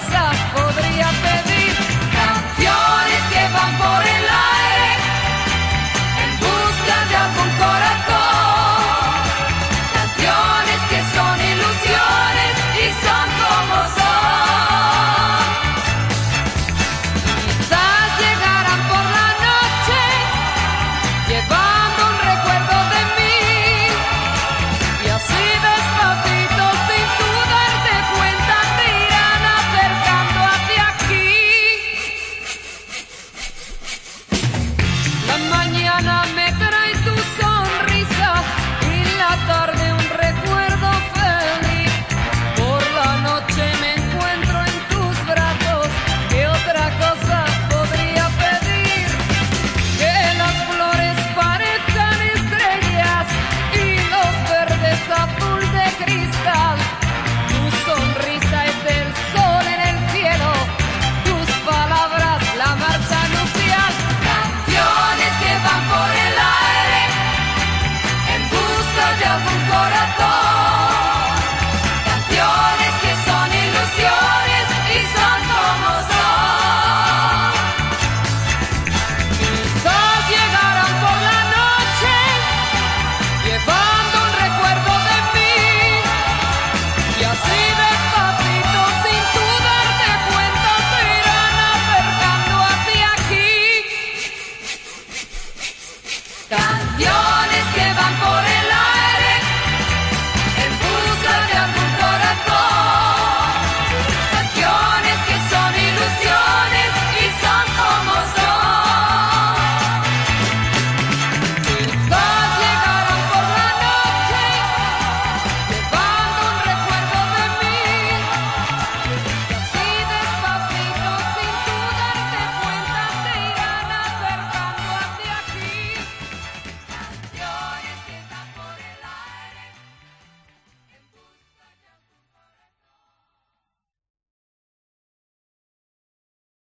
yourself. Canciones que van por el